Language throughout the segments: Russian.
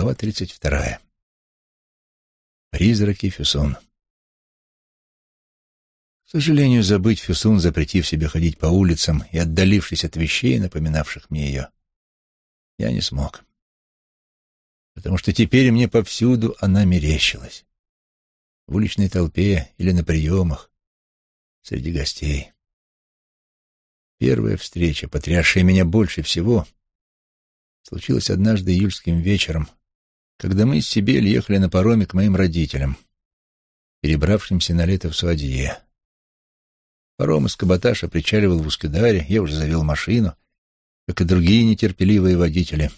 Глава тридцать вторая. Призраки Фюсон. К сожалению, забыть Фюсун, запретив себе ходить по улицам и отдалившись от вещей, напоминавших мне ее, я не смог. Потому что теперь мне повсюду она мерещилась. В уличной толпе или на приемах, среди гостей. Первая встреча, потрясшая меня больше всего, случилась однажды июльским вечером, когда мы с Сибель ехали на пароме к моим родителям, перебравшимся на лето в Суадье. Паром из Каботаша причаливал в Ускедаре, я уже завел машину, как и другие нетерпеливые водители.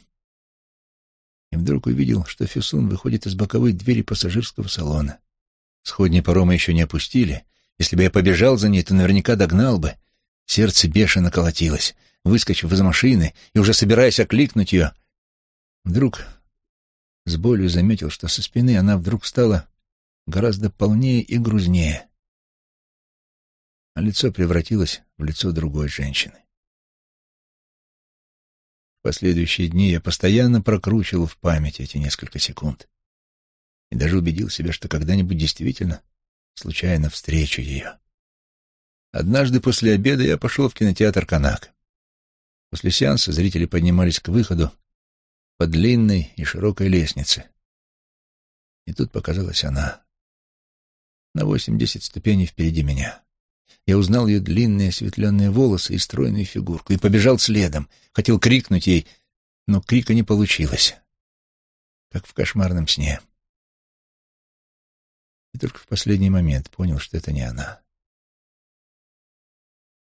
И вдруг увидел, что Фюсун выходит из боковой двери пассажирского салона. Сходни парома еще не опустили. Если бы я побежал за ней, то наверняка догнал бы. Сердце бешено колотилось. Выскочив из машины и уже собираясь окликнуть ее, вдруг с болью заметил, что со спины она вдруг стала гораздо полнее и грузнее а лицо превратилось в лицо другой женщины. В последующие дни я постоянно прокручивал в памяти эти несколько секунд и даже убедил себя, что когда-нибудь действительно случайно встречу ее. Однажды после обеда я пошел в кинотеатр «Канак». После сеанса зрители поднимались к выходу по длинной и широкой лестнице. И тут показалась она на восемь-десять ступеней впереди меня. Я узнал ее длинные осветленные волосы и стройную фигурку и побежал следом. Хотел крикнуть ей, но крика не получилось. Как в кошмарном сне. И только в последний момент понял, что это не она.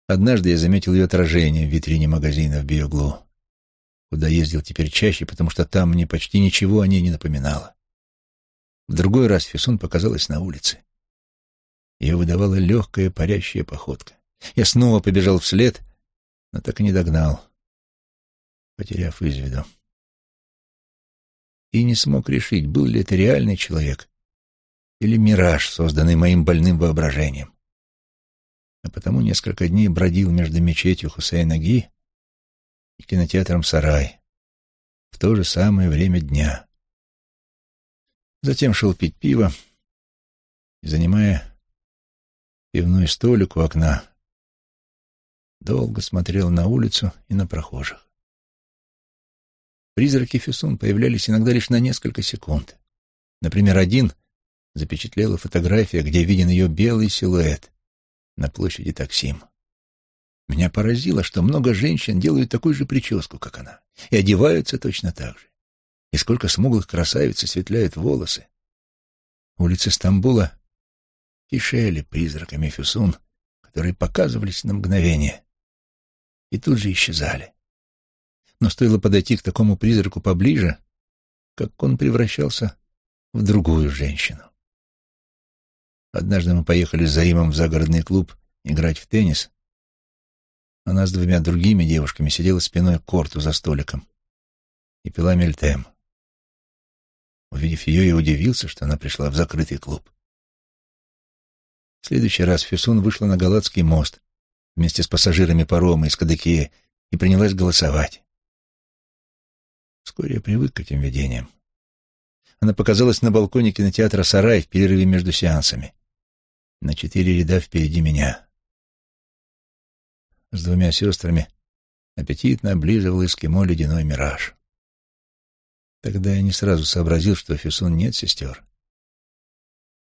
Однажды я заметил ее отражение в витрине магазина в Биоглу, куда ездил теперь чаще, потому что там мне почти ничего о ней не напоминало. В другой раз Фисун показалась на улице. Ее выдавала легкая парящая походка. Я снова побежал вслед, но так и не догнал, потеряв из виду. И не смог решить, был ли это реальный человек или мираж, созданный моим больным воображением. А потому несколько дней бродил между мечетью Хусейна-Ги и кинотеатром «Сарай» в то же самое время дня. Затем шел пить пиво и, занимая пивной столик у окна, долго смотрел на улицу и на прохожих. Призраки Фюсун появлялись иногда лишь на несколько секунд. Например, один запечатлела фотография, где виден ее белый силуэт на площади Таксим. Меня поразило, что много женщин делают такую же прическу, как она, и одеваются точно так же. И сколько смуглых красавиц осветляют волосы. Улицы Стамбула кишели призраками Фюсун, которые показывались на мгновение и тут же исчезали. Но стоило подойти к такому призраку поближе, как он превращался в другую женщину. Однажды мы поехали с Заимом в загородный клуб играть в теннис. Она с двумя другими девушками сидела спиной к корту за столиком и пила мельтем. Увидев ее, я удивился, что она пришла в закрытый клуб. В следующий раз Фюсун вышла на Галатский мост вместе с пассажирами парома из Кадыкии и принялась голосовать. Вскоре я привык к этим видениям. Она показалась на балконе кинотеатра «Сарай» в перерыве между сеансами. На четыре ряда впереди меня. С двумя сестрами аппетитно облизывал эскимо ледяной мираж. Тогда я не сразу сообразил, что Фюсун нет сестер.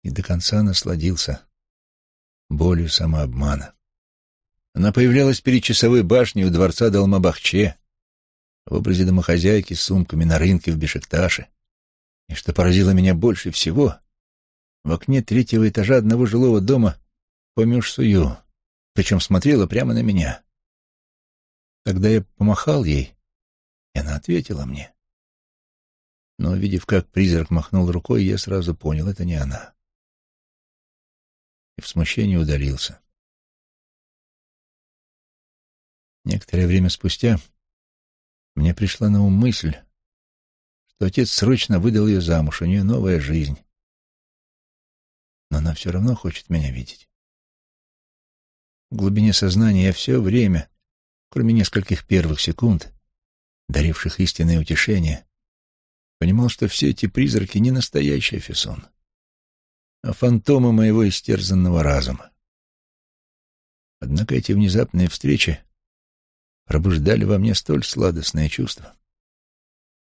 И до конца насладился болью самообмана. Она появлялась перед часовой башней у дворца Далмабахче в образе домохозяйки с сумками на рынке в Бешекташе. И что поразило меня больше всего, в окне третьего этажа одного жилого дома по Мюшсую, причем смотрела прямо на меня. Тогда я помахал ей, и она ответила мне. Но, увидев, как призрак махнул рукой, я сразу понял, это не она и в смущении удалился. Некоторое время спустя мне пришла на ум мысль, что отец срочно выдал ее замуж, у нее новая жизнь. Но она все равно хочет меня видеть. В глубине сознания я все время, кроме нескольких первых секунд, даривших истинное утешение, понимал, что все эти призраки не настоящий Фессон, а фантомы моего истерзанного разума. Однако эти внезапные встречи пробуждали во мне столь сладостное чувство,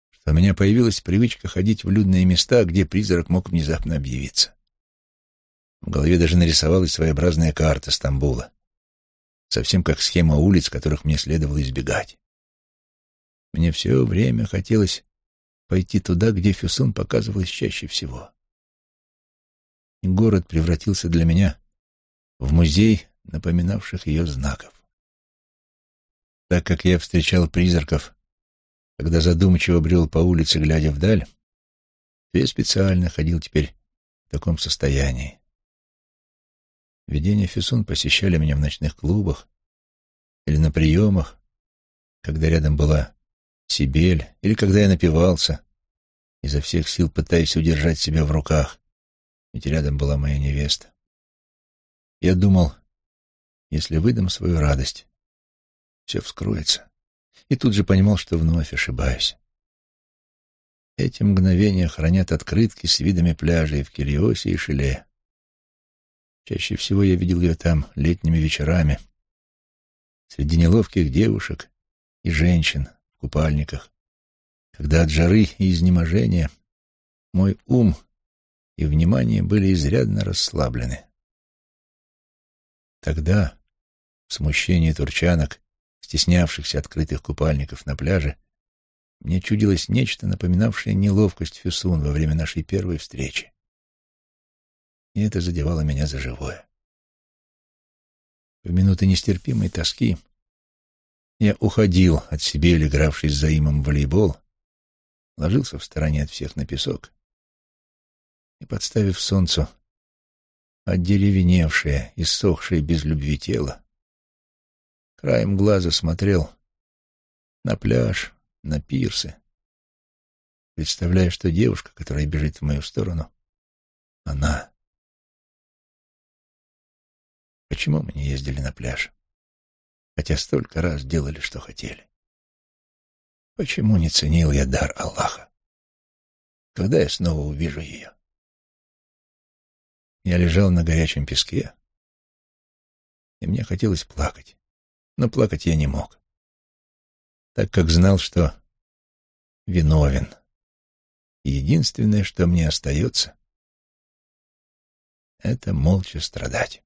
что у меня появилась привычка ходить в людные места, где призрак мог внезапно объявиться. В голове даже нарисовалась своеобразная карта Стамбула, совсем как схема улиц, которых мне следовало избегать. Мне все время хотелось пойти туда, где Фюсун показывалась чаще всего. И город превратился для меня в музей напоминавших ее знаков. Так как я встречал призраков, когда задумчиво брел по улице, глядя вдаль, то я специально ходил теперь в таком состоянии. Видения Фисун посещали меня в ночных клубах или на приемах, когда рядом была Сибель, или когда я напивался, изо всех сил пытаясь удержать себя в руках, ведь рядом была моя невеста. Я думал, если выдам свою радость, все вскроется. И тут же понимал, что вновь ошибаюсь. Эти мгновения хранят открытки с видами пляжей в Кириосе и Шиле. Чаще всего я видел ее там летними вечерами, среди неловких девушек и женщин в купальниках, когда от жары и изнеможения мой ум и внимание были изрядно расслаблены. Тогда, в смущении турчанок, стеснявшихся открытых купальников на пляже, мне чудилось нечто, напоминавшее неловкость Фюсун во время нашей первой встречи. И это задевало меня за живое. В минуты нестерпимой тоски я уходил от себе, игравший с Заимом в волейбол, ложился в стороне от всех на песок и, подставив солнцу одеревеневшее, иссохшее без любви тело, краем глаза смотрел на пляж, на пирсы, представляя, что девушка, которая бежит в мою сторону, она. Почему мы не ездили на пляж, хотя столько раз делали, что хотели? Почему не ценил я дар Аллаха? Когда я снова увижу ее? Я лежал на горячем песке, и мне хотелось плакать, но плакать я не мог, так как знал, что виновен. Единственное, что мне остается, это молча страдать.